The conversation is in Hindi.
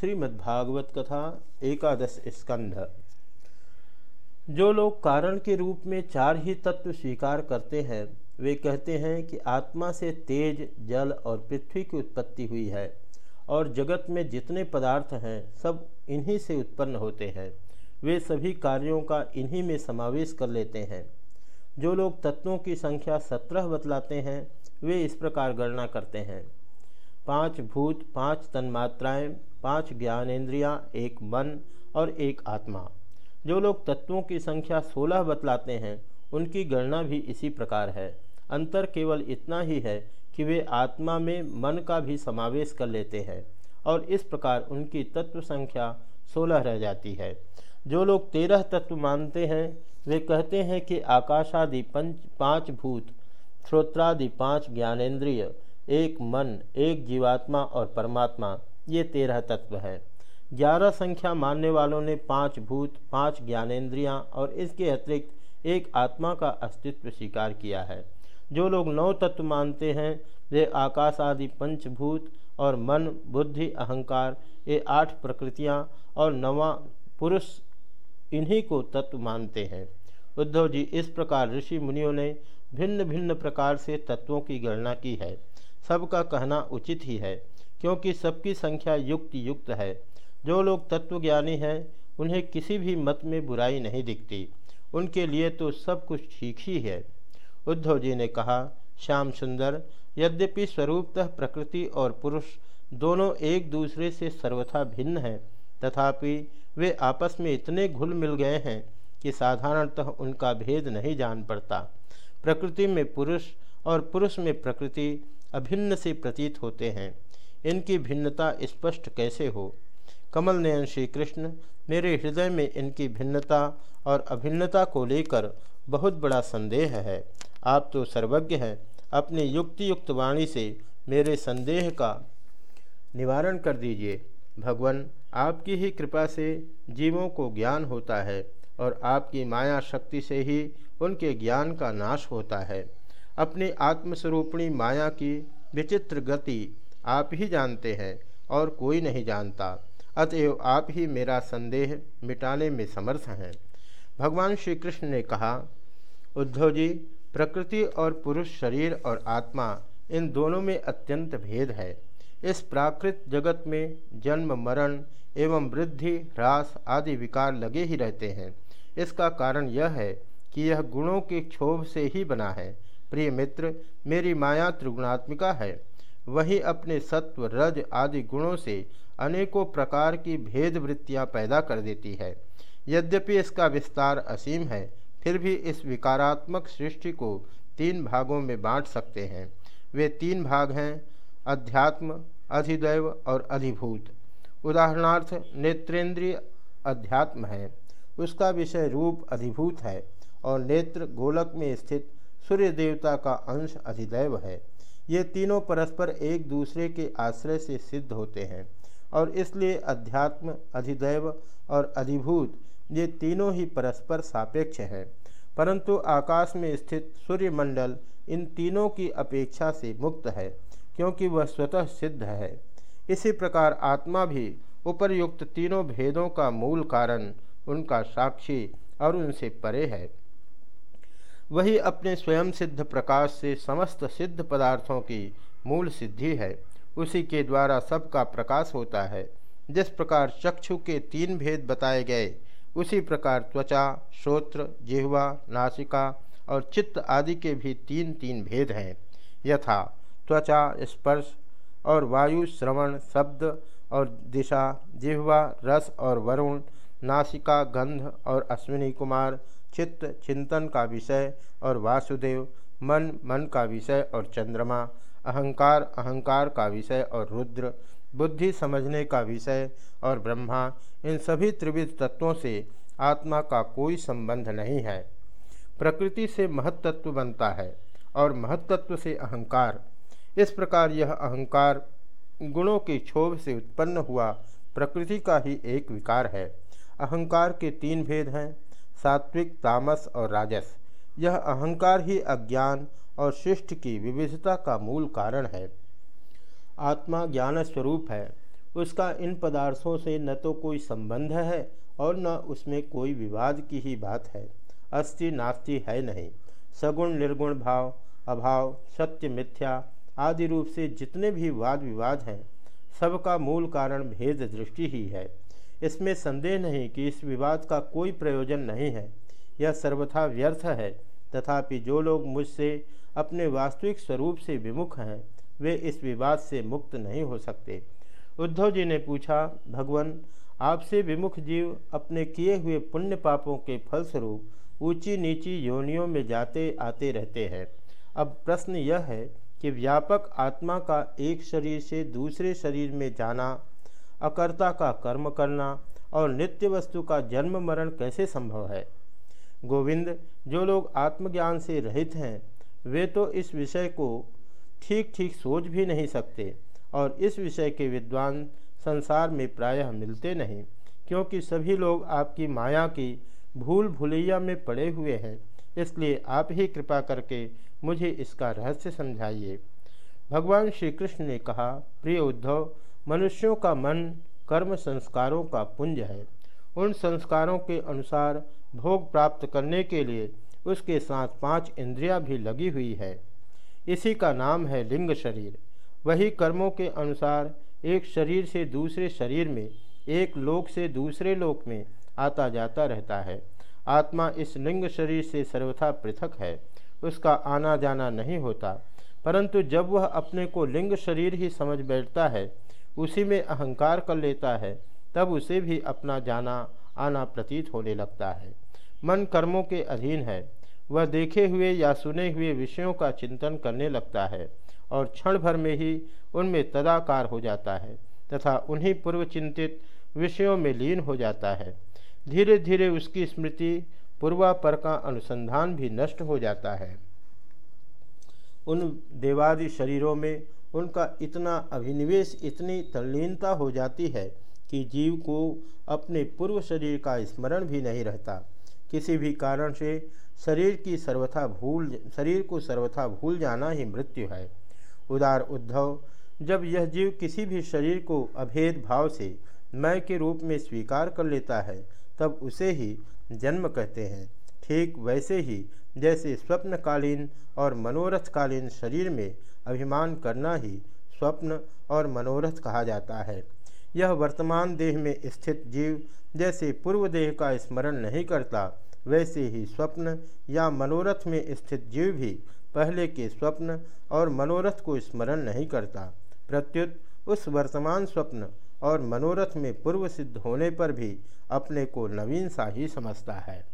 श्रीमद्भागवत कथा, एकादश स्कंध। जो लोग कारण के रूप में चार ही तत्व स्वीकार करते हैं, वे कहते हैं कि आत्मा से तेज, जल और पृथ्वी की उत्पत्ति हुई है, और जगत में जितने पदार्थ हैं, सब इन्हीं से उत्पन्न होते हैं। वे सभी कार्यों का इन्हीं में समावेश कर लेते हैं। जो लोग तत्वों की संख्या सत्रह बतलाते हैं, वे इस प्रकार गणना करते हैं। पाँच भूत, पाँच तन्मात्राएँ, पाँच ज्ञानेन्द्रियाँ, एक मन और एक आत्मा। जो लोग तत्वों की संख्या सोलह बतलाते हैं, उनकी गणना भी इसी प्रकार है। अंतर केवल इतना ही है कि वे आत्मा में मन का भी समावेश कर लेते हैं और इस प्रकार उनकी तत्व संख्या सोलह रह जाती है। जो लोग तेरह तत्व मानते हैं, वे कहते हैं कि आकाशादि पंच, पाँच भूत, श्रोत्रादि पाँच ज्ञानेन्द्रिय एक मन, एक जीवात्मा और परमात्मा, ये तेरह तत्व हैं। ग्यारह संख्या मानने वालों ने पाँच भूत, पाँच ज्ञानेन्द्रियाँ और इसके अतिरिक्त एक आत्मा का अस्तित्व स्वीकार किया है। जो लोग नौ तत्व मानते हैं, वे आकाश आदि पंचभूत और मन, बुद्धि, अहंकार, ये आठ प्रकृतियाँ और नवा पुरुष, इन्हीं को तत्व मानते हैं। उद्धव जी इस प्रकार ऋषि मुनियों ने भिन्न भिन्न प्रकार से तत्वों की गणना की है। सबका कहना उचित ही है, क्योंकि सबकी संख्या युक्त युक्त है। जो लोग तत्वज्ञानी हैं, उन्हें किसी भी मत में बुराई नहीं दिखती। उनके लिए तो सब कुछ ठीक ही है। उद्धव जी ने कहा, श्याम सुंदर, यद्यपि स्वरूपतः प्रकृति और पुरुष दोनों एक दूसरे से सर्वथा भिन्न हैं, तथापि वे आपस में इतने घुल मिल गए हैं कि साधारणतः उनका भेद नहीं जान पड़ता। प्रकृति में पुरुष और पुरुष में प्रकृति अभिन्न से प्रतीत होते हैं। इनकी भिन्नता स्पष्ट कैसे हो? कमल नयन श्री कृष्ण मेरे हृदय में इनकी भिन्नता और अभिन्नता को लेकर बहुत बड़ा संदेह है। आप तो सर्वज्ञ हैं। अपनी युक्ति युक्त वाणी से मेरे संदेह का निवारण कर दीजिए। भगवान, आपकी ही कृपा से जीवों को ज्ञान होता है और आपकी माया शक्ति से ही उनके ज्ञान का नाश होता है। अपनी आत्मस्वरूपणी माया की विचित्र गति आप ही जानते हैं और कोई नहीं जानता, अतएव आप ही मेरा संदेह मिटाने में समर्थ हैं। भगवान श्री कृष्ण ने कहा, उद्धव जी, प्रकृति और पुरुष शरीर और आत्मा इन दोनों में अत्यंत भेद है। इस प्राकृत जगत में जन्म, मरण एवं वृद्धि ह्रास आदि विकार लगे ही रहते हैं। इसका कारण यह है कि यह गुणों के क्षोभ से ही बना है। प्रिय मित्र, मेरी माया त्रिगुणात्मिका है। वही अपने सत्व, रज आदि गुणों से अनेकों प्रकार की भेद वृत्तियाँ पैदा कर देती है। यद्यपि इसका विस्तार असीम है, फिर भी इस विकारात्मक सृष्टि को तीन भागों में बांट सकते हैं। वे तीन भाग हैं, अध्यात्म, अधिदैव और अधिभूत। उदाहरणार्थ, नेत्रेंद्रिय अध्यात्म है। उसका विषय रूप अधिभूत है और नेत्र गोलक में स्थित सूर्य देवता का अंश अधिदैव है। ये तीनों परस्पर एक दूसरे के आश्रय से सिद्ध होते हैं और इसलिए अध्यात्म, अधिदैव और अधिभूत ये तीनों ही परस्पर सापेक्ष हैं। परंतु आकाश में स्थित सूर्यमंडल इन तीनों की अपेक्षा से मुक्त है, क्योंकि वह स्वतः सिद्ध है। इसी प्रकार आत्मा भी उपरयुक्त तीनों भेदों का मूल कारण, उनका साक्षी और उनसे परे है। वही अपने स्वयं सिद्ध प्रकाश से समस्त सिद्ध पदार्थों की मूल सिद्धि है। उसी के द्वारा सबका प्रकाश होता है। जिस प्रकार चक्षु के तीन भेद बताए गए, उसी प्रकार त्वचा, श्रोत्र, जिह्वा, नासिका और चित्त आदि के भी तीन तीन भेद हैं। यथा त्वचा, स्पर्श और वायु, श्रवण, शब्द और दिशा, जिह्वा, रस और वरुण नासिका, गंध और अश्विनी कुमार, चित्त, चिंतन का विषय और वासुदेव, मन मन का विषय और चंद्रमा, अहंकार अहंकार का विषय और रुद्र, बुद्धि समझने का विषय और ब्रह्मा, इन सभी त्रिविध तत्वों से आत्मा का कोई संबंध नहीं है। प्रकृति से महत्त्व बनता है और महत्त्व से अहंकार। इस प्रकार यह अहंकार गुणों के क्षोभ से उत्पन्न हुआ प्रकृति का ही एक विकार है। अहंकार के तीन भेद हैं, सात्विक, तामस और राजस। यह अहंकार ही अज्ञान और शिष्ट की विविधता का मूल कारण है। आत्मा ज्ञान स्वरूप है। उसका इन पदार्थों से न तो कोई संबंध है और न उसमें कोई विवाद की ही बात है। अस्ति नास्ति है नहीं। सगुण, निर्गुण भाव, अभाव, सत्य, मिथ्या आदि रूप से जितने भी वाद विवाद हैं, सबका मूल कारण भेद दृष्टि ही है। इसमें संदेह नहीं कि इस विवाद का कोई प्रयोजन नहीं है। यह सर्वथा व्यर्थ है। तथापि जो लोग मुझसे अपने वास्तविक स्वरूप से विमुख हैं, वे इस विवाद से मुक्त नहीं हो सकते। उद्धव जी ने पूछा, भगवान, आपसे विमुख जीव अपने किए हुए पुण्य पापों के फलस्वरूप ऊँची नीची योनियों में जाते आते रहते हैं। अब प्रश्न यह है कि व्यापक आत्मा का एक शरीर से दूसरे शरीर में जाना अकर्ता का कर्म करना और नित्य वस्तु का जन्म मरण कैसे संभव है? गोविंद, जो लोग आत्मज्ञान से रहित हैं, वे तो इस विषय को ठीक ठीक सोच भी नहीं सकते और इस विषय के विद्वान संसार में प्रायः मिलते नहीं, क्योंकि सभी लोग आपकी माया की भूल भुलैया में पड़े हुए हैं। इसलिए आप ही कृपा करके मुझे इसका रहस्य समझाइए। भगवान श्री कृष्ण ने कहा, प्रिय उद्धव मनुष्यों का मन कर्म संस्कारों का पुंज है। उन संस्कारों के अनुसार भोग प्राप्त करने के लिए उसके साथ पाँच इंद्रियाँ भी लगी हुई है। इसी का नाम है लिंग शरीर। वही कर्मों के अनुसार एक शरीर से दूसरे शरीर में, एक लोक से दूसरे लोक में आता जाता रहता है। आत्मा इस लिंग शरीर से सर्वथा पृथक है। उसका आना जाना नहीं होता। परंतु जब वह अपने को लिंग शरीर ही समझ बैठता है उसी में अहंकार कर लेता है, तब उसे भी अपना जाना आना प्रतीत होने लगता है। मन कर्मों के अधीन है। वह देखे हुए या सुने हुए विषयों का चिंतन करने लगता है और क्षण भर में ही उनमें तदाकार हो जाता है तथा उन्हीं पूर्व चिंतित विषयों में लीन हो जाता है। धीरे धीरे उसकी स्मृति पूर्वापर का अनुसंधान भी नष्ट हो जाता है। उन देवादि शरीरों में उनका इतना अभिनिवेश, इतनी तल्लीनता हो जाती है कि जीव को अपने पूर्व शरीर का स्मरण भी नहीं रहता। किसी भी कारण से शरीर की सर्वथा भूल, शरीर को सर्वथा भूल जाना ही मृत्यु है। उदार उद्धव, जब यह जीव किसी भी शरीर को अभेद भाव से मैं के रूप में स्वीकार कर लेता है, तब उसे ही जन्म कहते हैं। ठीक वैसे ही, जैसे स्वप्नकालीन और मनोरथकालीन शरीर में अभिमान करना ही स्वप्न और मनोरथ कहा जाता है। यह वर्तमान देह में स्थित जीव जैसे पूर्व देह का स्मरण नहीं करता, वैसे ही स्वप्न या मनोरथ में स्थित जीव भी पहले के स्वप्न और मनोरथ को स्मरण नहीं करता। प्रत्युत उस वर्तमान स्वप्न और मनोरथ में पूर्व सिद्ध होने पर भी अपने को नवीन सा ही समझता है।